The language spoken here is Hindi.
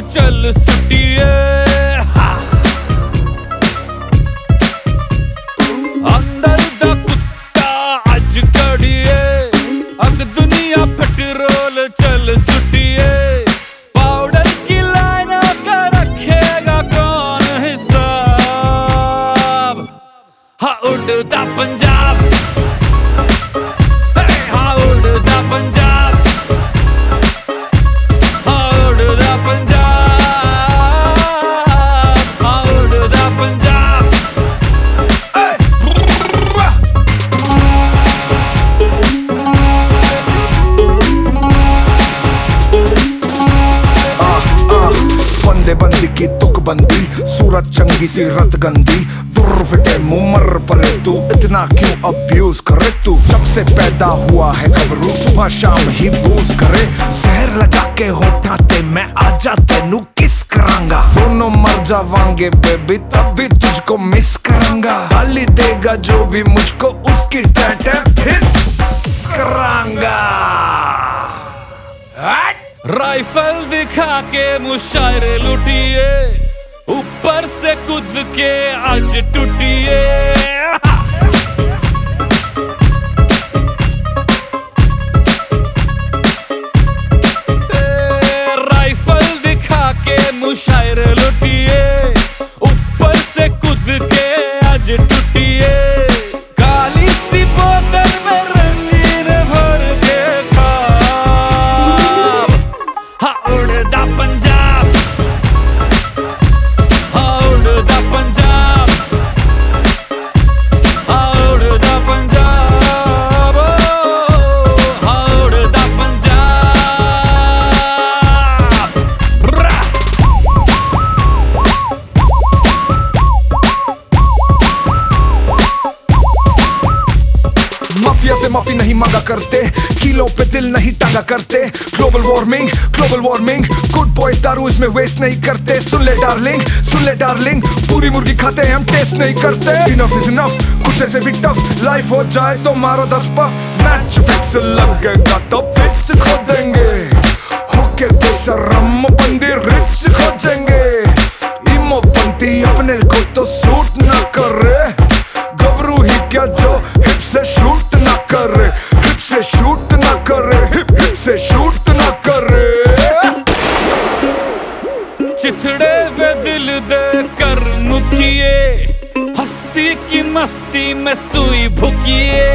चल सुटिए। अंदर दा कुत्ता आज कड़िए। अग दुनिया पेट्रोल चल सुटिए। पाउडर की लाइन का रखेगा कौन हिसाब? हाँ उड़ता पंजाब। बंदी की तुक बंदी सूरत चंगी सी रत गंदी दुर फिटे मुमर पर तू, इतना क्यों अब्यूज करे तू? सबसे पैदा हुआ है गबरू सुबह शाम ही बूज करे। जहर लगा के होठा ते मैं आ आजा तेनू किस करांगा। दोनों मर जावांगे बेबी तब भी तुझको मिस करांगा। गाली देगा जो भी मुझको, उसकी टैटे फिस करांगा! राइफल दिखा के मुशायरे लुटिए ऊपर से कूद के आज टूटिए। से माफ़ी नहीं मांगा करते। किलो पे दिल नहीं टांगा करते। Global warming global warming good boys दारू इसमें वेस्ट नहीं करते। सुन ले डार्लिंग सुन ले डार्लिंग पूरी मुर्गी खाते हैं, हम टेस्ट नहीं करते। इनफ इज़ इनफ कुत्ते से भी टफ लाइफ हो जाए तो मारो दस पफ मैच फिक्स लगेगा तो पिच खोदेंगे होके बेशरम बंदी दिल दे कर मुखिए हस्ती की मस्ती में सुई भुकिए।